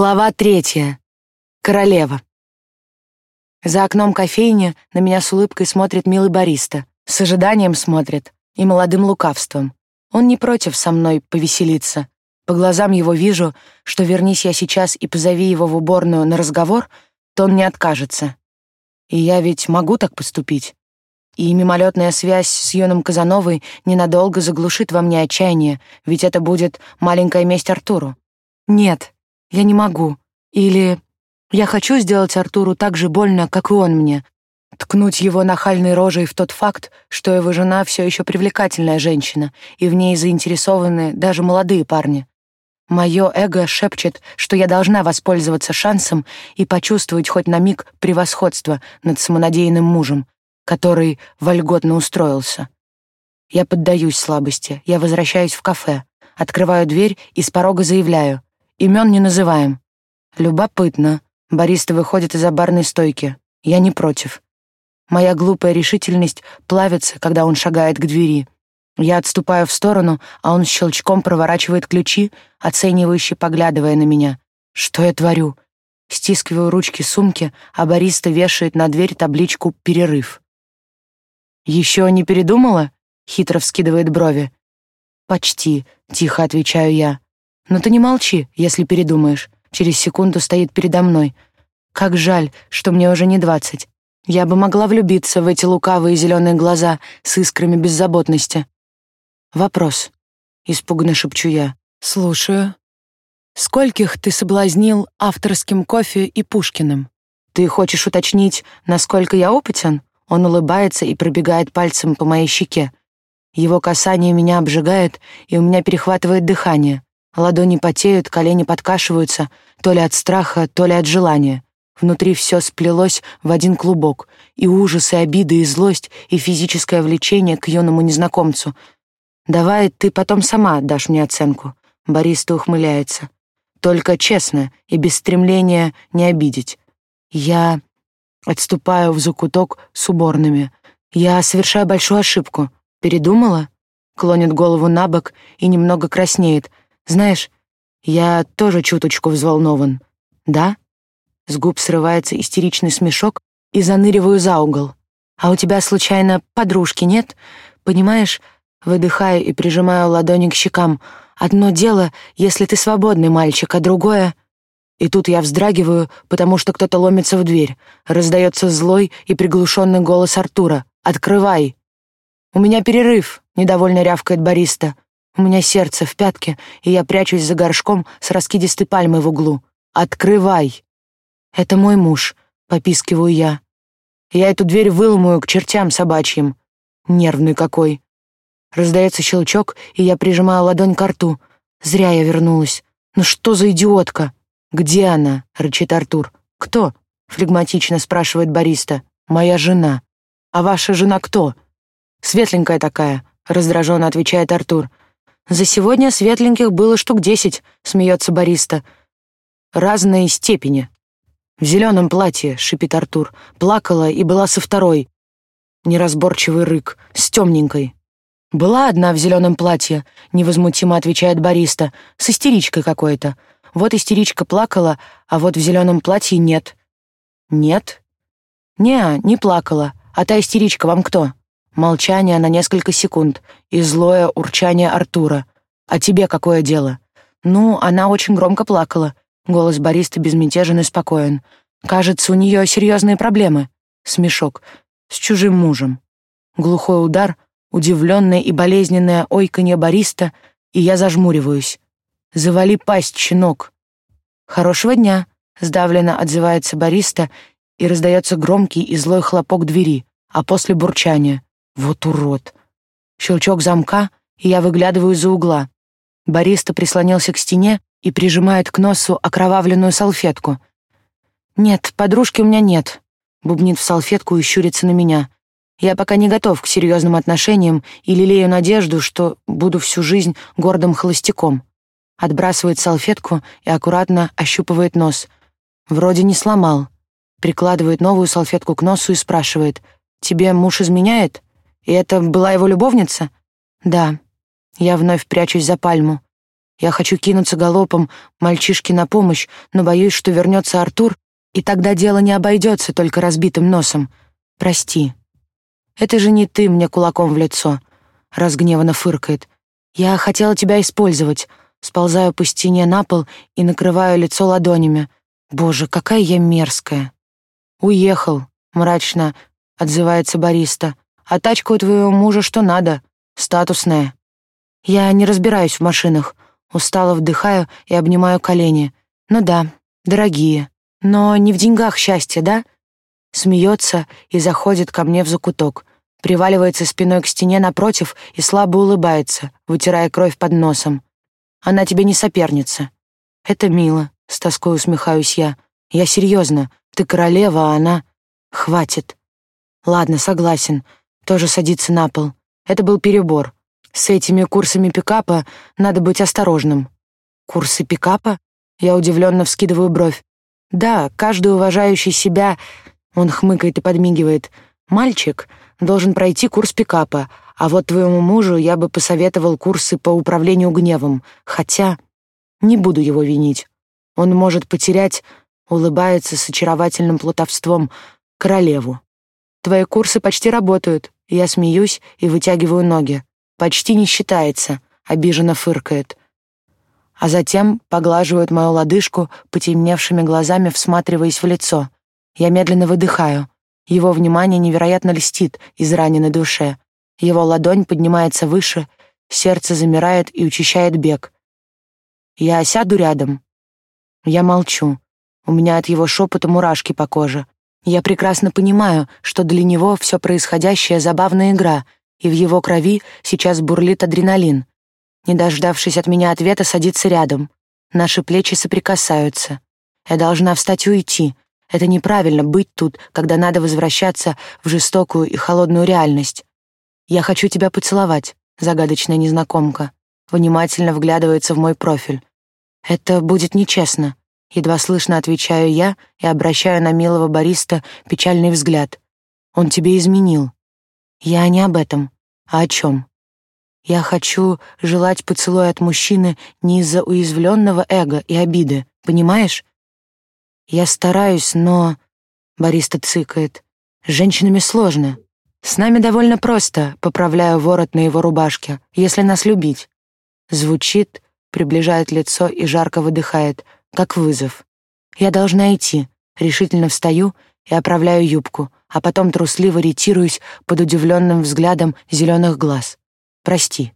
Глава третья. Королева. За окном кофейни на меня с улыбкой смотрит милый бариста, с ожиданием смотрит и молодым лукавством. Он не против со мной повеселиться. По глазам его вижу, что вернись я сейчас и позови его в уборную на разговор, то он не откажется. И я ведь могу так поступить. И мимолетная связь с юным Казановой ненадолго заглушит во мне отчаяние, ведь это будет маленькая месть Артуру. Нет, я не могу. Или я хочу сделать Артуру так же больно, как и он мне. Ткнуть его нахальной рожей в тот факт, что его жена все еще привлекательная женщина, и в ней заинтересованы даже молодые парни. Мое эго шепчет, что я должна воспользоваться шансом и почувствовать хоть на миг превосходство над самонадеянным мужем, который вольготно устроился. Я поддаюсь слабости, я возвращаюсь в кафе, открываю дверь и с порога заявляю. Имен не называем. Любопытно. Бариста выходит из-за барной стойки. Я не против. Моя глупая решительность плавится, когда он шагает к двери. Я отступаю в сторону, а он щелчком проворачивает ключи, оценивающе поглядывая на меня. Что я творю? Стискиваю ручки сумки, а бариста вешает на дверь табличку «Перерыв». «Еще не передумала?» — хитро вскидывает брови. «Почти», — тихо отвечаю я. Но ты не молчи, если передумаешь. Через секунду стоит передо мной. Как жаль, что мне уже не двадцать. Я бы могла влюбиться в эти лукавые зеленые глаза с искрами беззаботности. Вопрос. Испуганно шепчу я. Слушаю. Скольких ты соблазнил авторским кофе и Пушкиным? Ты хочешь уточнить, насколько я опытен? Он улыбается и пробегает пальцем по моей щеке. Его касание меня обжигает, и у меня перехватывает дыхание. Ладони потеют, колени подкашиваются, то ли от страха, то ли от желания. Внутри все сплелось в один клубок, и ужас, и обида, и злость, и физическое влечение к юному незнакомцу. «Давай ты потом сама дашь мне оценку», — Бориста ухмыляется. «Только честно и без стремления не обидеть. Я отступаю в закуток с уборными. Я совершаю большую ошибку. Передумала?» Клонит голову на бок и немного краснеет, знаешь, я тоже чуточку взволнован. Да? С губ срывается истеричный смешок и заныриваю за угол. А у тебя случайно подружки нет? Понимаешь, выдыхаю и прижимаю ладони к щекам. Одно дело, если ты свободный мальчик, а другое И тут я вздрагиваю, потому что кто-то ломится в дверь. Раздается злой и приглушенный голос Артура. «Открывай!» «У меня перерыв», — недовольно рявкает бариста. У меня сердце в пятке, и я прячусь за горшком с раскидистой пальмой в углу. «Открывай!» «Это мой муж», — попискиваю я. «Я эту дверь выломаю к чертям собачьим». Нервный какой. Раздается щелчок, и я прижимаю ладонь к рту. Зря я вернулась. Ну что за идиотка? «Где она?» — рычит Артур. «Кто?» — флегматично спрашивает бариста. «Моя жена». «А ваша жена кто?» «Светленькая такая», — раздраженно отвечает Артур. «За сегодня светленьких было штук десять», — смеется бариста. «Разной степени». «В зеленом платье», — шипит Артур. «Плакала и была со второй». Неразборчивый рык. «С темненькой». «Была одна в зеленом платье», — невозмутимо отвечает бариста. «С истеричкой какой-то. Вот истеричка плакала, а вот в зеленом платье нет». «Нет?» «Не, не плакала. А та истеричка вам кто?» Молчание на несколько секунд и злое урчание Артура. «А тебе какое дело?» «Ну, она очень громко плакала». Голос бариста безмятежен и спокоен. «Кажется, у нее серьезные проблемы». Смешок. «С чужим мужем». Глухой удар, удивленное и болезненное ойканье бариста, и я зажмуриваюсь. «Завали пасть, щенок!» «Хорошего дня!» — сдавленно отзывается бариста, и раздается громкий и злой хлопок двери, а после бурчания. Вот урод. Щелчок замка, и я выглядываю из-за угла. Бариста прислонился к стене и прижимает к носу окровавленную салфетку. «Нет, подружки у меня нет», — бубнит в салфетку и щурится на меня. «Я пока не готов к серьезным отношениям и лелею надежду, что буду всю жизнь гордым холостяком». Отбрасывает салфетку и аккуратно ощупывает нос. Вроде не сломал. Прикладывает новую салфетку к носу и спрашивает, «Тебе муж изменяет?» И это была его любовница? Да. Я вновь прячусь за пальму. Я хочу кинуться галопом мальчишке на помощь, но боюсь, что вернется Артур, и тогда дело не обойдется только разбитым носом. Прости. Это же не ты мне кулаком в лицо. Разгневанно фыркает. Я хотела тебя использовать. Сползаю по стене на пол и накрываю лицо ладонями. Боже, какая я мерзкая. Уехал, мрачно отзывается бариста. А тачка у твоего мужа что надо? Статусная. Я не разбираюсь в машинах. Устало вдыхаю и обнимаю колени. Ну да, дорогие. Но не в деньгах счастье, да? Смеется и заходит ко мне в закуток. Приваливается спиной к стене напротив и слабо улыбается, вытирая кровь под носом. Она тебе не соперница. Это мило, с тоской усмехаюсь я. Я серьезно. Ты королева, а она... Хватит. Ладно, согласен. Тоже садится на пол. Это был перебор. С этими курсами пикапа надо быть осторожным. Курсы пикапа? Я удивленно вскидываю бровь. Да, каждый уважающий себя, он хмыкает и подмигивает. Мальчик должен пройти курс пикапа, а вот твоему мужу я бы посоветовал курсы по управлению гневом, хотя не буду его винить. Он может потерять, улыбается с очаровательным плутовством, королеву. Твои курсы почти работают. Я смеюсь и вытягиваю ноги. Почти не считается, обиженно фыркает. А затем поглаживает мою лодыжку потемневшими глазами, всматриваясь в лицо. Я медленно выдыхаю. Его внимание невероятно льстит израненной душе. Его ладонь поднимается выше, сердце замирает и учащает бег. Я сяду рядом. Я молчу. У меня от его шепота мурашки по коже. Я прекрасно понимаю, что для него все происходящее — забавная игра — и в его крови сейчас бурлит адреналин. Не дождавшись от меня ответа, садится рядом. Наши плечи соприкасаются. Я должна встать и уйти. Это неправильно быть тут, когда надо возвращаться в жестокую и холодную реальность. Я хочу тебя поцеловать, загадочная незнакомка. Внимательно вглядывается в мой профиль. Это будет нечестно. Едва слышно отвечаю я и обращаю на милого бариста печальный взгляд. Он тебе изменил. Я не об этом, а о чем? Я хочу желать поцелуя от мужчины не из-за уязвленного эго и обиды, понимаешь? Я стараюсь, но... Бариста цыкает. С женщинами сложно. С нами довольно просто, поправляю ворот на его рубашке, если нас любить. Звучит, приближает лицо и жарко выдыхает, как вызов. Я должна идти. Решительно встаю и оправляю юбку, а потом трусливо ретируюсь под удивленным взглядом зеленых глаз. «Прости».